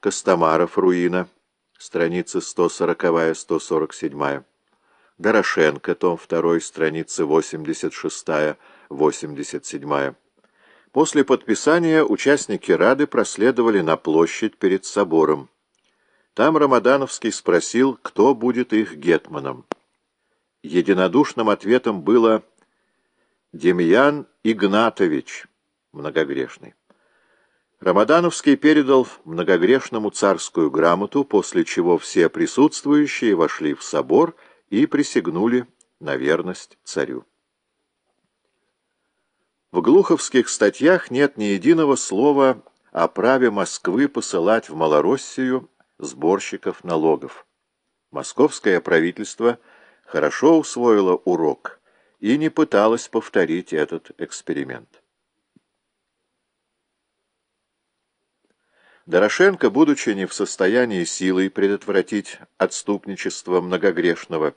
Костомаров, руина, страницы 140-147. Дорошенко, том 2, страницы 86-87. После подписания участники Рады проследовали на площадь перед собором. Там Рамадановский спросил, кто будет их гетманом. Единодушным ответом было «Демьян Игнатович, многогрешный». Рамадановский передал многогрешному царскую грамоту, после чего все присутствующие вошли в собор и присягнули на верность царю. В глуховских статьях нет ни единого слова о праве Москвы посылать в Малороссию сборщиков налогов. Московское правительство хорошо усвоило урок и не пыталось повторить этот эксперимент. Дорошенко, будучи не в состоянии силой предотвратить отступничество многогрешного,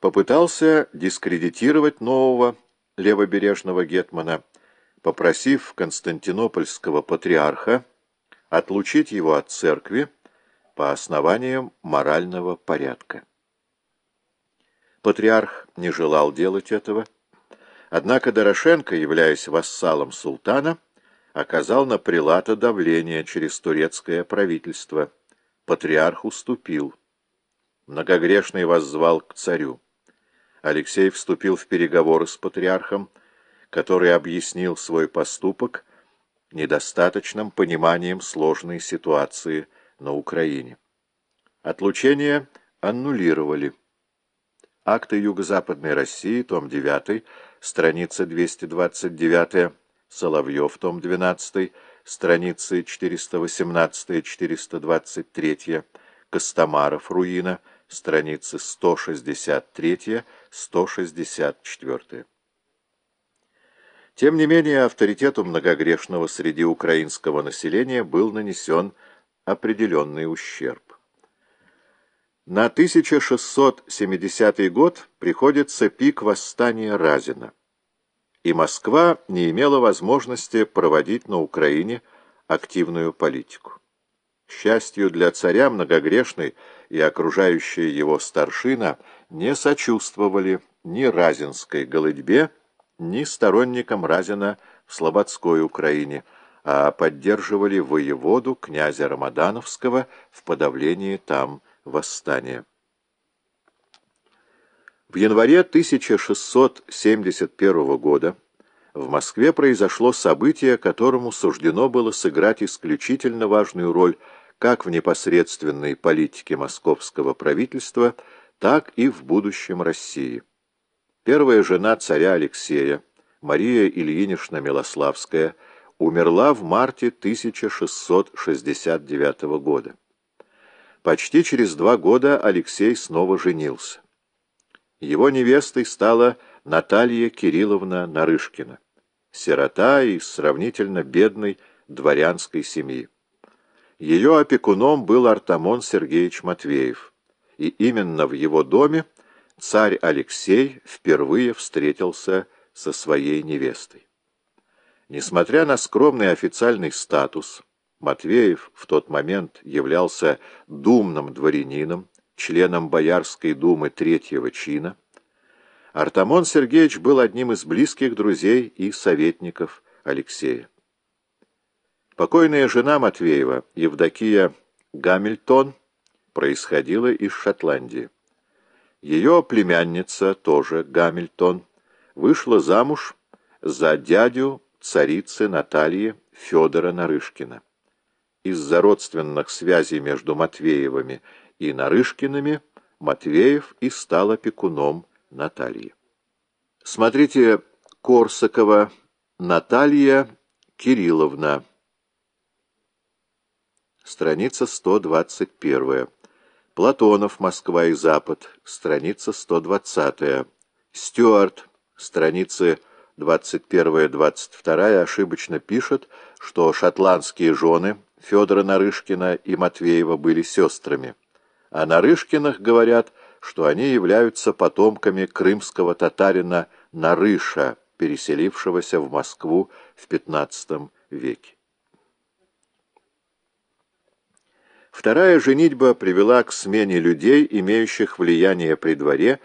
попытался дискредитировать нового левобережного гетмана, попросив константинопольского патриарха отлучить его от церкви по основаниям морального порядка. Патриарх не желал делать этого, однако Дорошенко, являясь вассалом султана, оказал на прилата давление через турецкое правительство. Патриарх уступил. Многогрешный воззвал к царю. Алексей вступил в переговоры с патриархом, который объяснил свой поступок недостаточным пониманием сложной ситуации на Украине. Отлучение аннулировали. Акты Юго-Западной России, том 9, страница 229, Соловьев, том 12, страницы 418-423, Костомаров, руина, страницы 163-164. Тем не менее, авторитету многогрешного среди украинского населения был нанесен определенный ущерб. На 1670 год приходится пик восстания Разина, и Москва не имела возможности проводить на Украине активную политику. Счастью для царя многогрешный и окружающая его старшина не сочувствовали ни Разинской голодьбе, ни сторонникам Разина в Слободской Украине, а поддерживали воеводу князя Рамадановского в подавлении там восстания. В январе 1671 года в Москве произошло событие, которому суждено было сыграть исключительно важную роль как в непосредственной политике московского правительства, так и в будущем России. Первая жена царя Алексея, Мария Ильинична Милославская, умерла в марте 1669 года. Почти через два года Алексей снова женился. Его невестой стала Наталья Кирилловна Нарышкина, сирота из сравнительно бедной дворянской семьи. Ее опекуном был Артамон Сергеевич Матвеев, и именно в его доме царь Алексей впервые встретился со своей невестой. Несмотря на скромный официальный статус, Матвеев в тот момент являлся думным дворянином, членом Боярской думы третьего чина. Артамон Сергеевич был одним из близких друзей и советников Алексея. Покойная жена Матвеева, Евдокия Гамильтон, происходила из Шотландии. Ее племянница, тоже Гамильтон, вышла замуж за дядю царицы Натальи Федора Нарышкина. Из-за родственных связей между Матвеевыми и Нарышкиными Матвеев и стал опекуном Натальи. Смотрите Корсакова Наталья Кирилловна страница 121. Платонов, Москва и Запад, страница 120. Стюарт, страницы 21-22, ошибочно пишет, что шотландские жены Федора Нарышкина и Матвеева были сестрами, а Нарышкиных говорят, что они являются потомками крымского татарина Нарыша, переселившегося в Москву в XV веке. Вторая женитьба привела к смене людей, имеющих влияние при дворе,